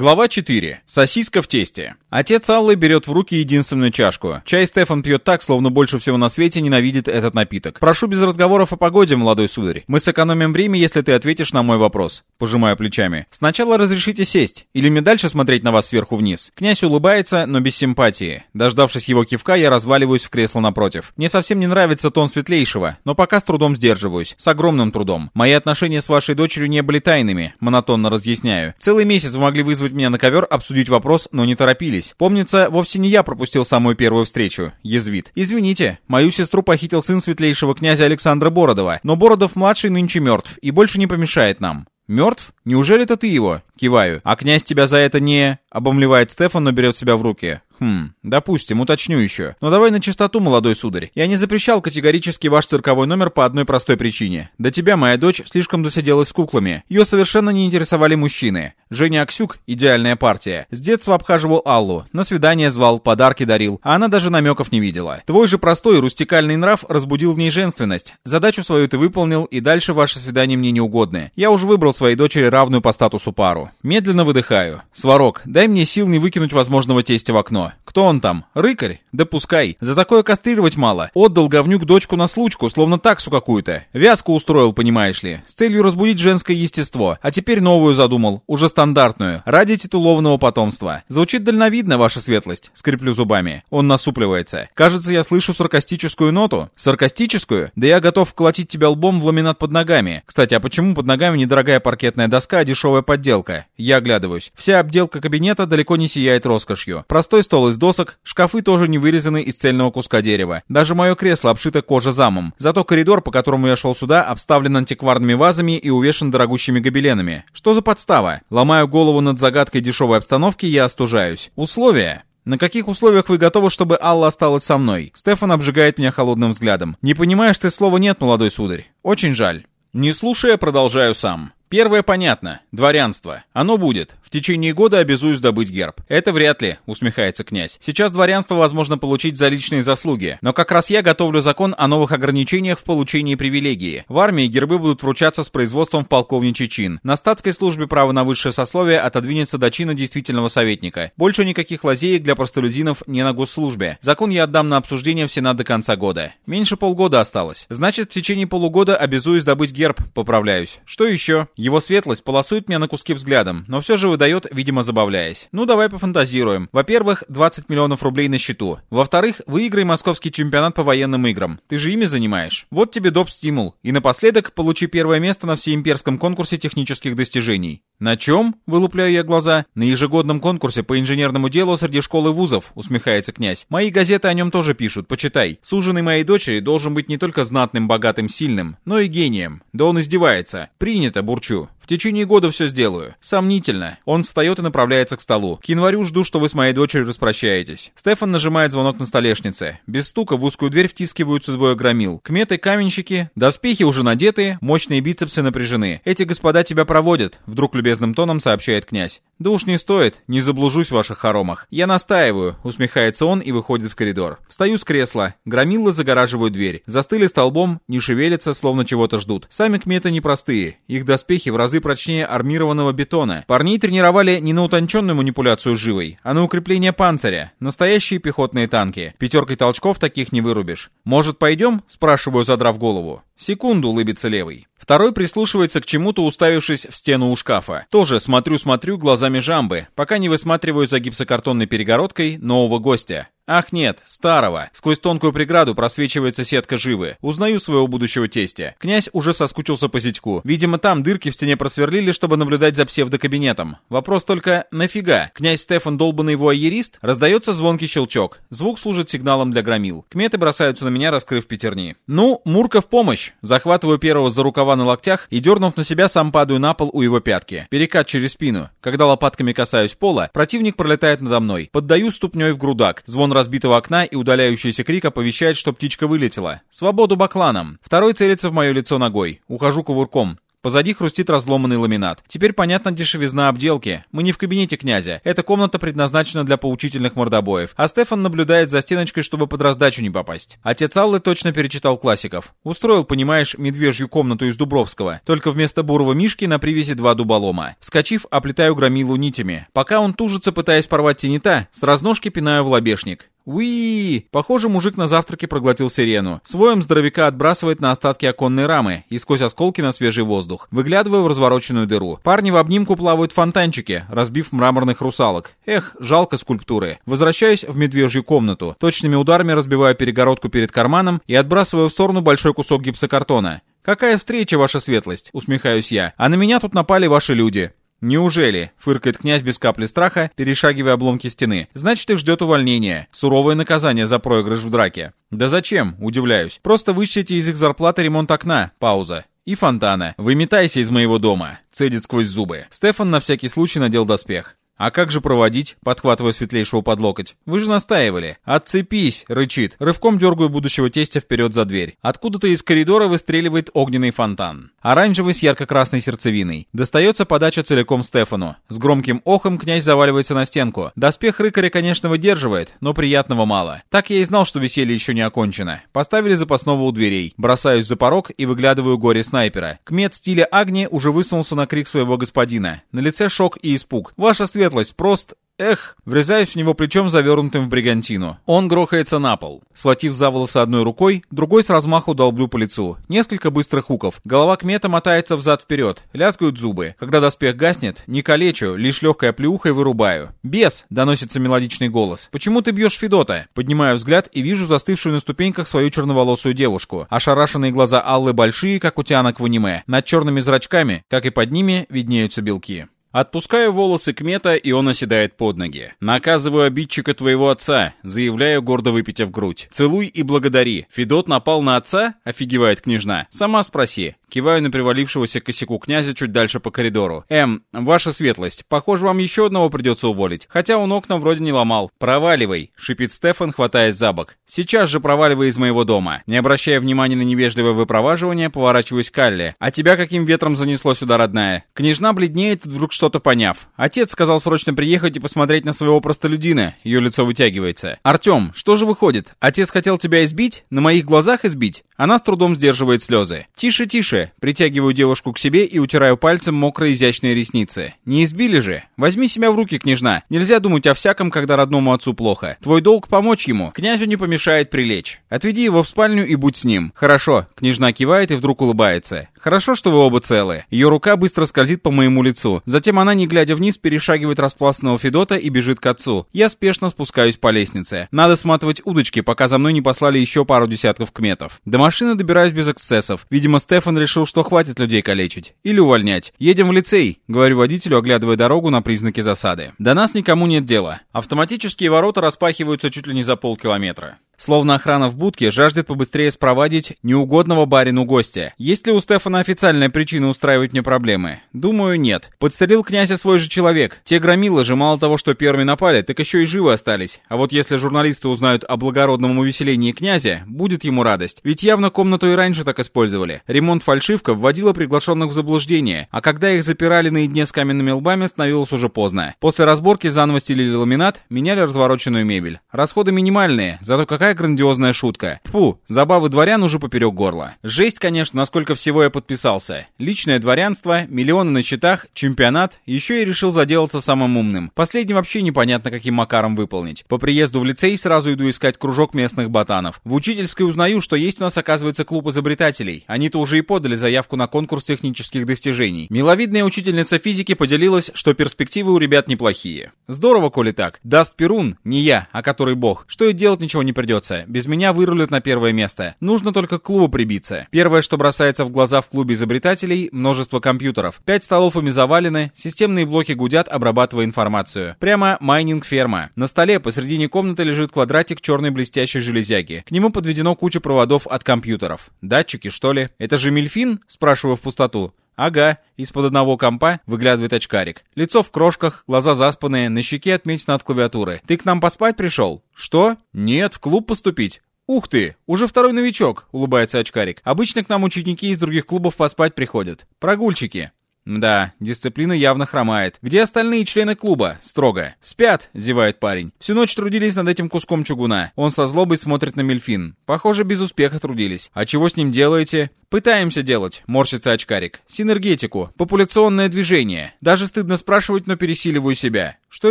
Глава 4. Сосиска в тесте. Отец Аллы берет в руки единственную чашку. Чай Стефан пьет так, словно больше всего на свете ненавидит этот напиток. Прошу без разговоров о погоде, молодой сударь. Мы сэкономим время, если ты ответишь на мой вопрос. Пожимаю плечами. Сначала разрешите сесть. Или мне дальше смотреть на вас сверху вниз? Князь улыбается, но без симпатии. Дождавшись его кивка, я разваливаюсь в кресло напротив. Мне совсем не нравится тон светлейшего, но пока с трудом сдерживаюсь. С огромным трудом. Мои отношения с вашей дочерью не были тайными, монотонно разъясняю. Целый месяц вы могли вызвать меня на ковер, обсудить вопрос, но не торопились. Помнится, вовсе не я пропустил самую первую встречу. Язвит. Извините, мою сестру похитил сын светлейшего князя Александра Бородова, но Бородов-младший нынче мертв и больше не помешает нам. «Мертв? Неужели это ты его?» Киваю. «А князь тебя за это не...» Обомлевает Стефан, но берет себя в руки. Хм, допустим, уточню еще. Но давай на чистоту, молодой сударь. Я не запрещал категорически ваш цирковой номер по одной простой причине. До тебя моя дочь слишком засиделась с куклами. Ее совершенно не интересовали мужчины. Женя Аксюк — идеальная партия. С детства обхаживал Аллу, на свидание звал, подарки дарил, а она даже намеков не видела. Твой же простой рустикальный нрав разбудил в ней женственность. Задачу свою ты выполнил, и дальше ваши свидания мне не угодны. Я уже выбрал своей дочери равную по статусу пару. Медленно выдыхаю. Сварог, дай мне сил не выкинуть возможного тестя в окно. Кто он там? Рыкарь? Да пускай. За такое кастрировать мало. Отдал говнюк дочку на случку, словно таксу какую-то. Вязку устроил, понимаешь ли, с целью разбудить женское естество. А теперь новую задумал, уже стандартную, ради титулованного потомства. Звучит дальновидно, ваша светлость. Скреплю зубами. Он насупливается. Кажется, я слышу саркастическую ноту. Саркастическую? Да я готов вколотить тебя лбом в ламинат под ногами. Кстати, а почему под ногами недорогая паркетная доска, а дешевая подделка? Я оглядываюсь. Вся обделка кабинета далеко не сияет роскошью. Простой стол из досок, шкафы тоже не вырезаны из цельного куска дерева. Даже мое кресло обшито кожа-замом. Зато коридор, по которому я шел сюда, обставлен антикварными вазами и увешан дорогущими гобеленами. Что за подстава? Ломаю голову над загадкой дешевой обстановки, я остужаюсь. Условия? На каких условиях вы готовы, чтобы Алла осталась со мной? Стефан обжигает меня холодным взглядом. Не понимаешь ты слова нет, молодой сударь. Очень жаль. Не слушая, продолжаю сам. Первое понятно. Дворянство. Оно будет. В течение года обязуюсь добыть герб. Это вряд ли, усмехается князь. Сейчас дворянство возможно получить за личные заслуги. Но как раз я готовлю закон о новых ограничениях в получении привилегии. В армии гербы будут вручаться с производством в полковничий чин. На статской службе право на высшее сословие отодвинется до чина действительного советника. Больше никаких лазеек для простолюдинов не на госслужбе. Закон я отдам на обсуждение в Сенат до конца года. Меньше полгода осталось. Значит, в течение полугода обязуюсь добыть герб, поправляюсь. Что еще? Его светлость полосует меня на куски взглядом, но все же выдает, видимо, забавляясь. Ну, давай пофантазируем. Во-первых, 20 миллионов рублей на счету. Во-вторых, выиграй московский чемпионат по военным играм. Ты же ими занимаешь. Вот тебе доп. стимул. И напоследок, получи первое место на всеимперском конкурсе технических достижений. На чем? Вылупляю я глаза. На ежегодном конкурсе по инженерному делу среди школ и вузов, усмехается князь. Мои газеты о нем тоже пишут, почитай. Суженый моей дочери должен быть не только знатным, богатым, сильным, но и гением. Да он издевается. Принято, бурчу течение года все сделаю. Сомнительно. Он встает и направляется к столу. К январю жду, что вы с моей дочерью распрощаетесь. Стефан нажимает звонок на столешнице. Без стука в узкую дверь втискиваются двое громил. Кметы, каменщики, доспехи уже надеты, мощные бицепсы напряжены. Эти господа тебя проводят, вдруг любезным тоном сообщает князь. Да уж не стоит, не заблужусь в ваших хоромах. Я настаиваю, усмехается он и выходит в коридор. Встаю с кресла. Громилы загораживают дверь. Застыли столбом, не шевелятся, словно чего-то ждут. Сами кметы непростые. Их доспехи в разы разы прочнее армированного бетона. Парней тренировали не на утонченную манипуляцию живой, а на укрепление панциря. Настоящие пехотные танки. Пятеркой толчков таких не вырубишь. «Может, пойдем?» – спрашиваю, задрав голову. «Секунду», – улыбится левый. Второй прислушивается к чему-то, уставившись в стену у шкафа. Тоже смотрю-смотрю глазами жамбы, пока не высматриваю за гипсокартонной перегородкой нового гостя. Ах нет, старого. Сквозь тонкую преграду просвечивается сетка живы. Узнаю своего будущего тестя. Князь уже соскучился по зятьку. Видимо, там дырки в стене просверлили, чтобы наблюдать за псевдокабинетом. Вопрос только, нафига? Князь Стефан долбанный вуайерист? Раздается звонкий щелчок. Звук служит сигналом для громил. Кметы бросаются на меня, раскрыв пятерни. Ну, Мурка в помощь. Захватываю первого за рукава на локтях и, дернув на себя, сам падаю на пол у его пятки. Перекат через спину. Когда лопатками касаюсь пола, противник пролетает надо мной. Поддаю ступней в грудак. Звон разбитого окна и удаляющийся крик оповещает, что птичка вылетела. Свободу бакланам. Второй целится в мое лицо ногой. Ухожу кувырком. Позади хрустит разломанный ламинат. Теперь понятна дешевизна обделки. Мы не в кабинете князя. Эта комната предназначена для поучительных мордобоев. А Стефан наблюдает за стеночкой, чтобы под раздачу не попасть. Отец Аллы точно перечитал классиков. Устроил, понимаешь, медвежью комнату из Дубровского. Только вместо бурого мишки на привязи два дуболома. Вскочив, оплетаю громилу нитями. Пока он тужится, пытаясь порвать тенита, с разножки пинаю в лобешник. Уи! Похоже, мужик на завтраке проглотил сирену. Своем здоровяка отбрасывает на остатки оконной рамы и сквозь осколки на свежий воздух. Выглядываю в развороченную дыру. Парни в обнимку плавают фонтанчики, разбив мраморных русалок. Эх, жалко скульптуры. Возвращаюсь в медвежью комнату. Точными ударами разбиваю перегородку перед карманом и отбрасываю в сторону большой кусок гипсокартона. «Какая встреча, ваша светлость?» — усмехаюсь я. «А на меня тут напали ваши люди». «Неужели?» — фыркает князь без капли страха, перешагивая обломки стены. «Значит, их ждет увольнение. Суровое наказание за проигрыш в драке». «Да зачем?» — удивляюсь. «Просто вычтите из их зарплаты ремонт окна». Пауза. «И фонтана. Выметайся из моего дома», — цедит сквозь зубы. Стефан на всякий случай надел доспех. «А как же проводить?» — подхватывая светлейшего под локоть. «Вы же настаивали». «Отцепись!» — рычит. Рывком дергаю будущего тестя вперед за дверь. Откуда-то из коридора выстреливает огненный фонтан. Оранжевый с ярко-красной сердцевиной. Достается подача целиком Стефану. С громким охом князь заваливается на стенку. Доспех рыкаря, конечно, выдерживает, но приятного мало. Так я и знал, что веселье еще не окончено. Поставили запасного у дверей. Бросаюсь за порог и выглядываю горе снайпера. Кмет стиля Агни уже высунулся на крик своего господина. На лице шок и испуг. «Ваша светлость, прост...» Эх, врезаюсь в него плечом, завернутым в бригантину. Он грохается на пол. Схватив за волосы одной рукой, другой с размаху долблю по лицу. Несколько быстрых хуков. Голова кмета мотается взад-вперед. Лязгают зубы. Когда доспех гаснет, не калечу, лишь легкой оплеухой вырубаю. «Бес!» — доносится мелодичный голос. «Почему ты бьешь Федота?» Поднимаю взгляд и вижу застывшую на ступеньках свою черноволосую девушку. Ошарашенные глаза Аллы большие, как у тянок в аниме. Над черными зрачками, как и под ними, виднеются белки. Отпускаю волосы Кмета, и он оседает под ноги. Наказываю обидчика твоего отца, заявляю, гордо выпитив грудь. Целуй и благодари. Федот напал на отца? Офигевает княжна. Сама спроси. Киваю на привалившегося к косяку князя чуть дальше по коридору. «Эм, ваша светлость, похоже, вам еще одного придется уволить. Хотя он окна вроде не ломал. Проваливай!» — шипит Стефан, хватаясь за бок. «Сейчас же проваливай из моего дома». Не обращая внимания на невежливое выпроваживание, поворачиваюсь к Калле. «А тебя каким ветром занесло сюда, родная?» Княжна бледнеет, вдруг что-то поняв. Отец сказал срочно приехать и посмотреть на своего простолюдина. Ее лицо вытягивается. «Артем, что же выходит? Отец хотел тебя избить? На моих глазах избить?» Она с трудом сдерживает слезы. «Тише, тише!» Притягиваю девушку к себе и утираю пальцем мокрые изящные ресницы. «Не избили же? Возьми себя в руки, княжна. Нельзя думать о всяком, когда родному отцу плохо. Твой долг помочь ему. Князю не помешает прилечь. Отведи его в спальню и будь с ним. Хорошо». Княжна кивает и вдруг улыбается. «Хорошо, что вы оба целы». Ее рука быстро скользит по моему лицу. Затем она, не глядя вниз, перешагивает распластанного Федота и бежит к отцу. Я спешно спускаюсь по лестнице. Надо сматывать удочки, пока за мной не послали еще пару десятков кметов. До машины добираюсь без эксцессов. Видимо, Стефан решил, что хватит людей калечить. Или увольнять. Едем в лицей, говорю водителю, оглядывая дорогу на признаки засады. До нас никому нет дела. Автоматические ворота распахиваются чуть ли не за полкилометра. Словно охрана в будке жаждет побыстрее спровадить неугодного барину гостя. Есть ли у Стефана официальная причина устраивать мне проблемы? Думаю, нет. Подстрелил князя свой же человек. Те громилы же мало того, что первыми напали, так еще и живы остались. А вот если журналисты узнают о благородном увеселении князя, будет ему радость. Ведь явно комнату и раньше так использовали. Ремонт фальшивка вводила приглашенных в заблуждение, а когда их запирали наедине с каменными лбами, становилось уже поздно. После разборки заново стелили ламинат, меняли развороченную мебель. Расходы минимальные, зато Какая грандиозная шутка. Фу, забавы дворян уже поперек горла. Жесть, конечно, насколько всего я подписался. Личное дворянство, миллионы на счетах, чемпионат, еще и решил заделаться самым умным. Последний вообще непонятно каким макаром выполнить. По приезду в лицей сразу иду искать кружок местных ботанов. В учительской узнаю, что есть у нас, оказывается, клуб изобретателей. Они-то уже и подали заявку на конкурс технических достижений. Миловидная учительница физики поделилась, что перспективы у ребят неплохие. Здорово, коли так. Даст Перун, не я, а который бог. Что и делать ничего не придется. Без меня вырулят на первое место. Нужно только к клубу прибиться. Первое, что бросается в глаза в клубе изобретателей, множество компьютеров. Пять столов ими завалены, системные блоки гудят, обрабатывая информацию. Прямо майнинг-ферма. На столе посредине комнаты лежит квадратик черной блестящей железяки. К нему подведено куча проводов от компьютеров. Датчики, что ли? Это же Мильфин? Спрашиваю в пустоту. Ага, из-под одного компа выглядывает очкарик. Лицо в крошках, глаза заспанные, на щеке отметина от клавиатуры. Ты к нам поспать пришел? Что? Нет, в клуб поступить. «Ух ты, уже второй новичок», — улыбается очкарик. «Обычно к нам ученики из других клубов поспать приходят. Прогульчики». Да, дисциплина явно хромает. Где остальные члены клуба? Строго. Спят, зевает парень. Всю ночь трудились над этим куском чугуна. Он со злобой смотрит на Мельфин. Похоже, без успеха трудились. А чего с ним делаете? Пытаемся делать, морщится очкарик. Синергетику, популяционное движение. Даже стыдно спрашивать, но пересиливаю себя. Что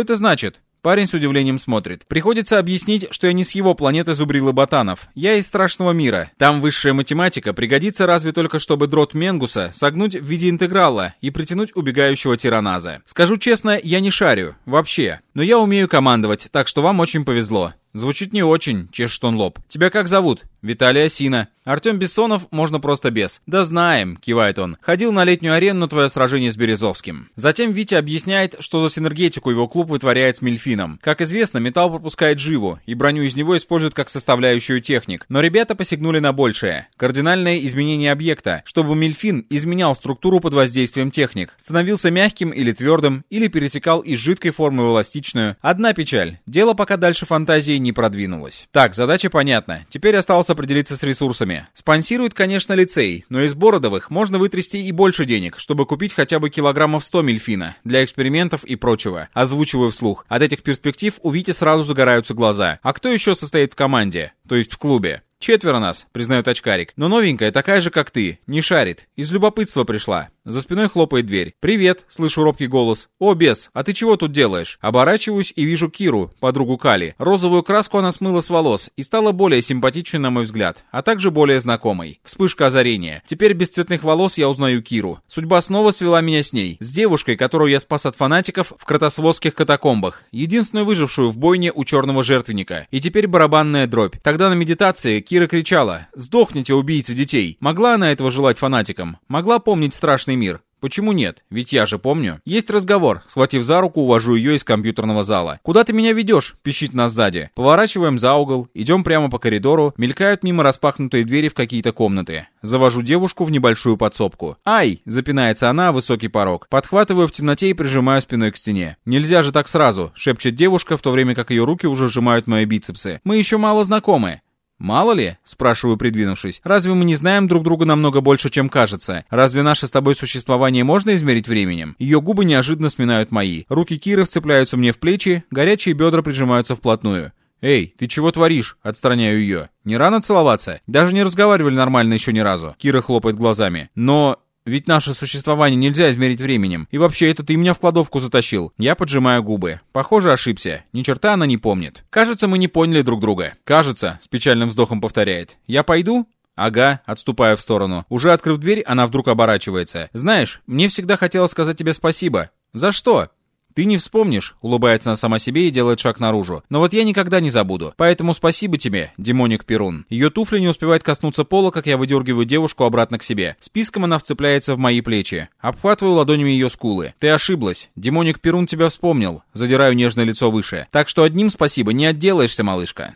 это значит? Парень с удивлением смотрит. Приходится объяснить, что я не с его планеты зубрила ботанов. Я из страшного мира. Там высшая математика пригодится разве только чтобы дрот Менгуса согнуть в виде интеграла и притянуть убегающего тираназа. Скажу честно, я не шарю. Вообще. Но я умею командовать, так что вам очень повезло. Звучит не очень, чешет он лоб. Тебя как зовут? Виталий Осина. Артем Бессонов можно просто без. Да знаем, кивает он. Ходил на летнюю арену на твое сражение с Березовским. Затем Витя объясняет, что за синергетику его клуб вытворяет с Мельфином. Как известно, металл пропускает живу, и броню из него используют как составляющую техник. Но ребята посягнули на большее. Кардинальное изменение объекта, чтобы Мельфин изменял структуру под воздействием техник. Становился мягким или твердым, или перетекал из жидкой формы в эластичную. Одна печаль. Дело пока дальше фантазии не продвинулось. Так, задача понятна. Теперь осталось определиться с ресурсами. Спонсирует, конечно, лицей, но из Бородовых можно вытрясти и больше денег, чтобы купить хотя бы килограммов 100 мельфина для экспериментов и прочего. Озвучиваю вслух. От этих перспектив у Вити сразу загораются глаза. А кто еще состоит в команде? То есть в клубе? «Четверо нас», — признает очкарик. «Но новенькая такая же, как ты. Не шарит. Из любопытства пришла». За спиной хлопает дверь. «Привет», — слышу робкий голос. «О, бес, а ты чего тут делаешь?» Оборачиваюсь и вижу Киру, подругу Кали. Розовую краску она смыла с волос и стала более симпатичной, на мой взгляд, а также более знакомой. Вспышка озарения. Теперь без цветных волос я узнаю Киру. Судьба снова свела меня с ней. С девушкой, которую я спас от фанатиков в кротосводских катакомбах. Единственную выжившую в бойне у черного жертвенника. И теперь барабанная дробь. Тогда на медитации Кира кричала «Сдохните, убийцы детей!» Могла она этого желать фанатикам? Могла помнить страшный мир? Почему нет? Ведь я же помню. Есть разговор. Схватив за руку, увожу ее из компьютерного зала. Куда ты меня ведешь? Пищит нас сзади. Поворачиваем за угол, идем прямо по коридору, мелькают мимо распахнутые двери в какие-то комнаты. Завожу девушку в небольшую подсобку. Ай! Запинается она, высокий порог. Подхватываю в темноте и прижимаю спиной к стене. Нельзя же так сразу, шепчет девушка, в то время как ее руки уже сжимают мои бицепсы. Мы еще мало знакомы. «Мало ли?» — спрашиваю, придвинувшись. «Разве мы не знаем друг друга намного больше, чем кажется? Разве наше с тобой существование можно измерить временем?» Ее губы неожиданно сминают мои. Руки Киры вцепляются мне в плечи, горячие бедра прижимаются вплотную. «Эй, ты чего творишь?» — отстраняю ее. «Не рано целоваться? Даже не разговаривали нормально еще ни разу». Кира хлопает глазами. «Но ведь наше существование нельзя измерить временем. И вообще, это ты меня в кладовку затащил. Я поджимаю губы. Похоже, ошибся. Ни черта она не помнит. Кажется, мы не поняли друг друга. Кажется, с печальным вздохом повторяет. Я пойду? «Ага», отступая в сторону. Уже открыв дверь, она вдруг оборачивается. «Знаешь, мне всегда хотелось сказать тебе спасибо». «За что?» «Ты не вспомнишь», — улыбается она сама себе и делает шаг наружу. «Но вот я никогда не забуду. Поэтому спасибо тебе, демоник Перун». Ее туфли не успевают коснуться пола, как я выдергиваю девушку обратно к себе. Списком она вцепляется в мои плечи. Обхватываю ладонями ее скулы. «Ты ошиблась. Демоник Перун тебя вспомнил». Задираю нежное лицо выше. «Так что одним спасибо не отделаешься, малышка».